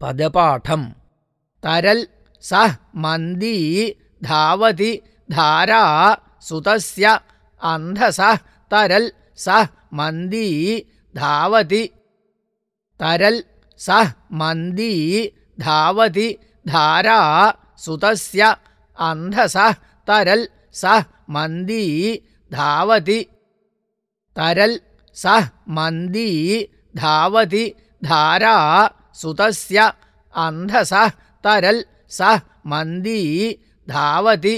പദപാഠം. തരൽ സഹ മന്ദി ധാവതി ധാരാ സുതസ്യ അന്ധസ തരൽ സഹ മന്ദി ധാവതി തരൽ സഹ മന്ദി ധാവതി ധാരാ സുതസ്യ അന്ധസ തരൽ സഹ മന്ദി ധാവതി തരൽ സഹ മന്ദി ധാവതി ധാരാ सुतस्य अन्धसः तरल् सः मन्दी धावति।